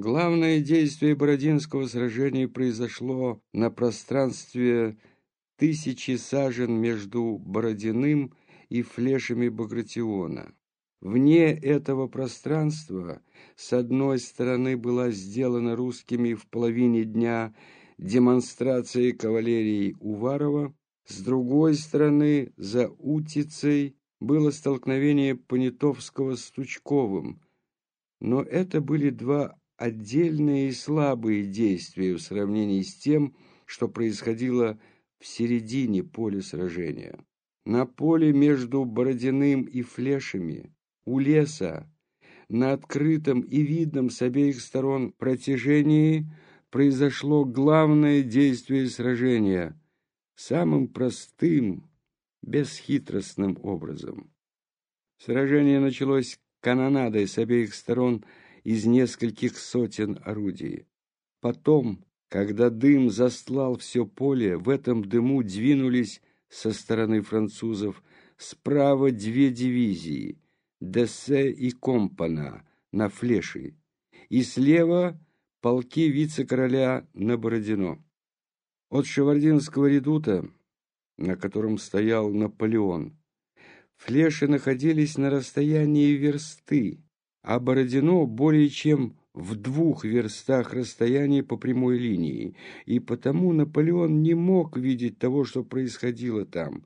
Главное действие Бородинского сражения произошло на пространстве тысячи сажен между Бородиным и флешами Багратиона. Вне этого пространства с одной стороны была сделана русскими в половине дня демонстрация кавалерии Уварова, с другой стороны, за Утицей, было столкновение Понятовского с Тучковым, но это были два отдельные и слабые действия в сравнении с тем, что происходило в середине поля сражения. На поле между Бородиным и Флешами у леса, на открытом и видном с обеих сторон протяжении произошло главное действие сражения самым простым, бесхитростным образом. Сражение началось канонадой с обеих сторон из нескольких сотен орудий. Потом, когда дым застлал все поле, в этом дыму двинулись со стороны французов справа две дивизии – Дессе и Компана на Флеши, и слева полки вице-короля на Бородино. От Шевардинского редута, на котором стоял Наполеон, Флеши находились на расстоянии версты, а Бородино более чем в двух верстах расстояния по прямой линии, и потому Наполеон не мог видеть того, что происходило там,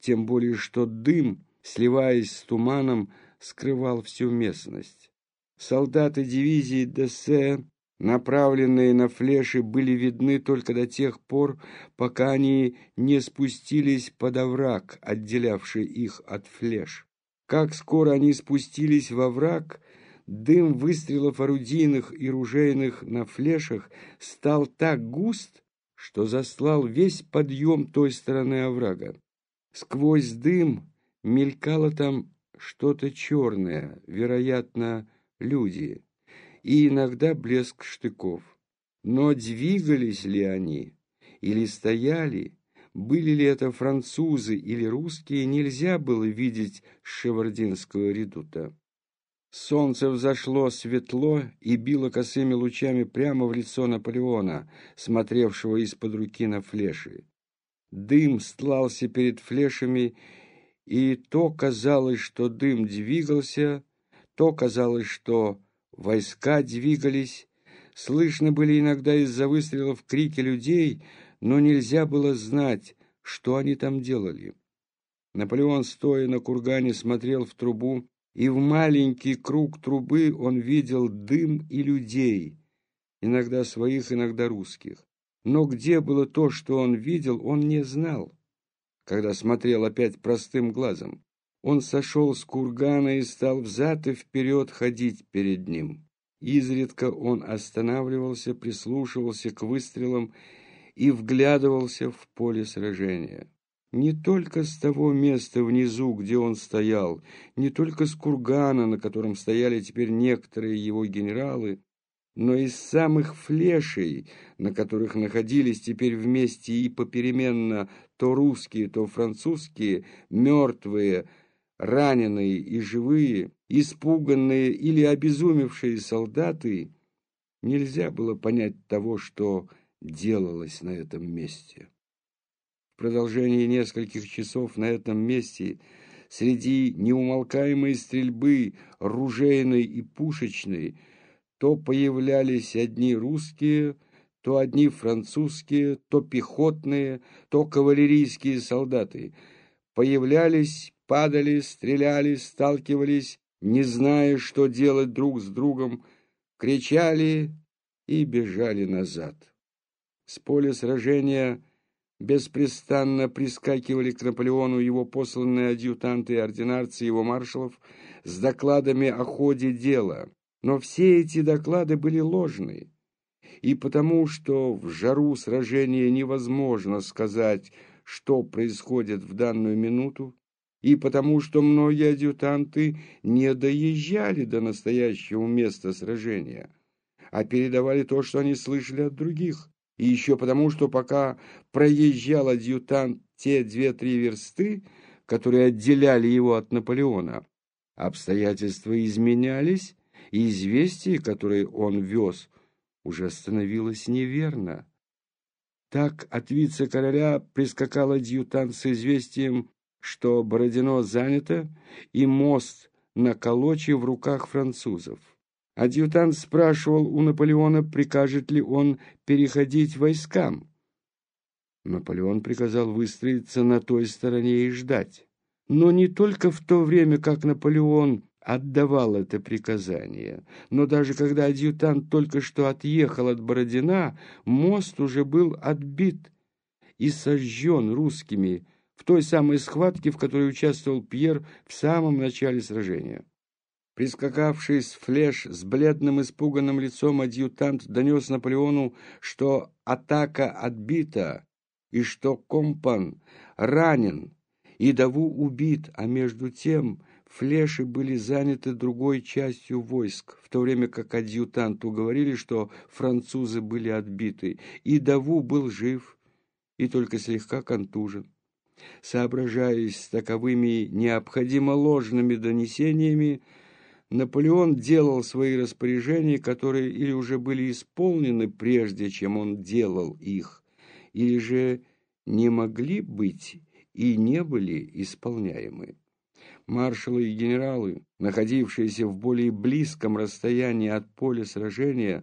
тем более что дым, сливаясь с туманом, скрывал всю местность. Солдаты дивизии ДС, направленные на флеши, были видны только до тех пор, пока они не спустились под овраг, отделявший их от флеш. Как скоро они спустились во враг, дым выстрелов орудийных и ружейных на флешах стал так густ, что заслал весь подъем той стороны оврага. Сквозь дым мелькало там что-то черное, вероятно, люди, и иногда блеск штыков. Но двигались ли они или стояли, были ли это французы или русские, нельзя было видеть с Шевардинского редута. Солнце взошло светло и било косыми лучами прямо в лицо Наполеона, смотревшего из-под руки на флеши. Дым стлался перед флешами и то казалось, что дым двигался, то казалось, что войска двигались. Слышно были иногда из-за выстрелов крики людей, но нельзя было знать, что они там делали. Наполеон, стоя на кургане, смотрел в трубу, и в маленький круг трубы он видел дым и людей, иногда своих, иногда русских. Но где было то, что он видел, он не знал когда смотрел опять простым глазом. Он сошел с кургана и стал взад и вперед ходить перед ним. Изредка он останавливался, прислушивался к выстрелам и вглядывался в поле сражения. Не только с того места внизу, где он стоял, не только с кургана, на котором стояли теперь некоторые его генералы, но из самых флешей, на которых находились теперь вместе и попеременно то русские, то французские, мертвые, раненые и живые, испуганные или обезумевшие солдаты, нельзя было понять того, что делалось на этом месте. Продолжении нескольких часов на этом месте среди неумолкаемой стрельбы ружейной и пушечной – то появлялись одни русские, то одни французские, то пехотные, то кавалерийские солдаты. Появлялись, падали, стреляли, сталкивались, не зная, что делать друг с другом, кричали и бежали назад. С поля сражения беспрестанно прискакивали к Наполеону его посланные адъютанты и ординарцы его маршалов с докладами о ходе дела. Но все эти доклады были ложные, и потому что в жару сражения невозможно сказать, что происходит в данную минуту, и потому что многие адъютанты не доезжали до настоящего места сражения, а передавали то, что они слышали от других, и еще потому, что пока проезжал адъютант те две-три версты, которые отделяли его от Наполеона, обстоятельства изменялись, и известие, которое он вез, уже становилось неверно. Так от вице-короля прискакал адъютант с известием, что Бородино занято, и мост на Колоче в руках французов. Адъютант спрашивал у Наполеона, прикажет ли он переходить войскам. Наполеон приказал выстроиться на той стороне и ждать. Но не только в то время, как Наполеон отдавал это приказание, но даже когда адъютант только что отъехал от Бородина, мост уже был отбит и сожжен русскими в той самой схватке, в которой участвовал Пьер в самом начале сражения. Прискакавший с флеш с бледным испуганным лицом адъютант донес Наполеону, что атака отбита и что Компан ранен и Даву убит, а между тем флеши были заняты другой частью войск, в то время как адъютанту говорили, что французы были отбиты, и Даву был жив и только слегка контужен. Соображаясь с таковыми необходимо ложными донесениями, Наполеон делал свои распоряжения, которые или уже были исполнены прежде, чем он делал их, или же не могли быть и не были исполняемы. Маршалы и генералы, находившиеся в более близком расстоянии от поля сражения,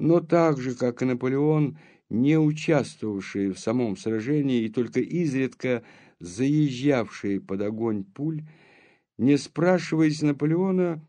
но так же, как и Наполеон, не участвовавшие в самом сражении и только изредка заезжавшие под огонь пуль, не спрашиваясь Наполеона,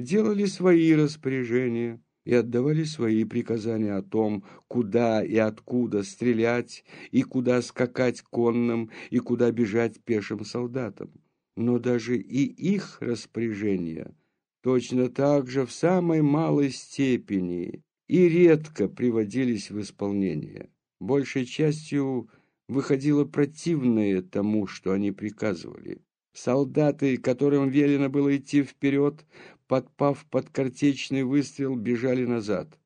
делали свои распоряжения и отдавали свои приказания о том, куда и откуда стрелять, и куда скакать конным, и куда бежать пешим солдатам. Но даже и их распоряжения точно так же в самой малой степени и редко приводились в исполнение. Большей частью выходило противное тому, что они приказывали. Солдаты, которым велено было идти вперед, подпав под картечный выстрел, бежали назад.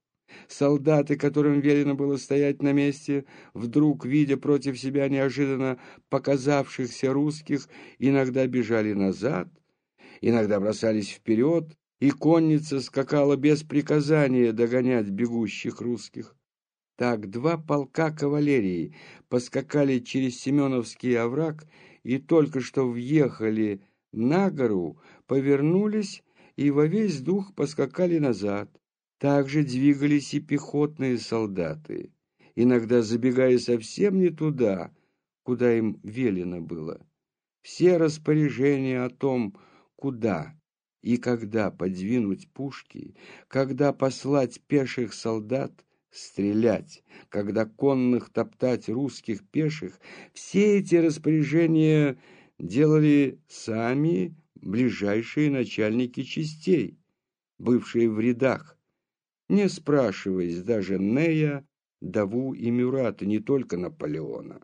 Солдаты, которым велено было стоять на месте, вдруг, видя против себя неожиданно показавшихся русских, иногда бежали назад, иногда бросались вперед, и конница скакала без приказания догонять бегущих русских. Так два полка кавалерии поскакали через Семеновский овраг и только что въехали на гору, повернулись и во весь дух поскакали назад. Также двигались и пехотные солдаты, иногда забегая совсем не туда, куда им велено было. Все распоряжения о том, куда и когда подвинуть пушки, когда послать пеших солдат, стрелять, когда конных топтать русских пеших, все эти распоряжения делали сами ближайшие начальники частей, бывшие в рядах, не спрашиваясь даже Нея, Даву и Мюрата, не только Наполеона.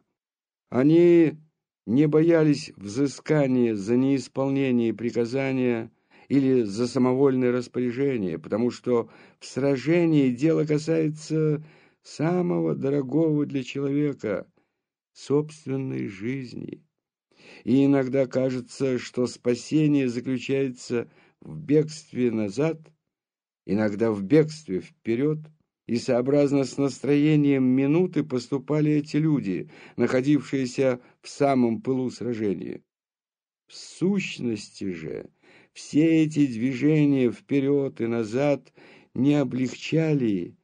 Они не боялись взыскания за неисполнение приказания или за самовольное распоряжение, потому что в сражении дело касается самого дорогого для человека – собственной жизни и иногда кажется, что спасение заключается в бегстве назад, иногда в бегстве вперед, и сообразно с настроением минуты поступали эти люди, находившиеся в самом пылу сражения. В сущности же все эти движения вперед и назад не облегчали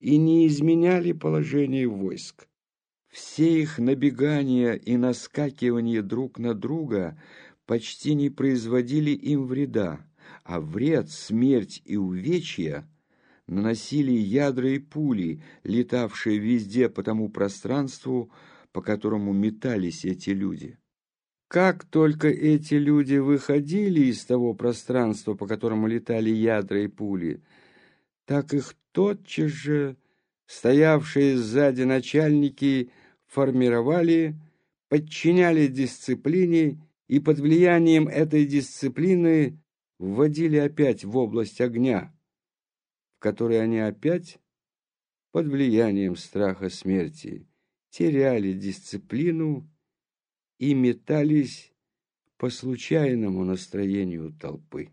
и не изменяли положение войск. Все их набегания и наскакивания друг на друга почти не производили им вреда, а вред, смерть и увечья наносили ядра и пули, летавшие везде по тому пространству, по которому метались эти люди. Как только эти люди выходили из того пространства, по которому летали ядра и пули, так их тотчас же стоявшие сзади начальники формировали, подчиняли дисциплине и под влиянием этой дисциплины вводили опять в область огня, в которой они опять под влиянием страха смерти теряли дисциплину и метались по случайному настроению толпы.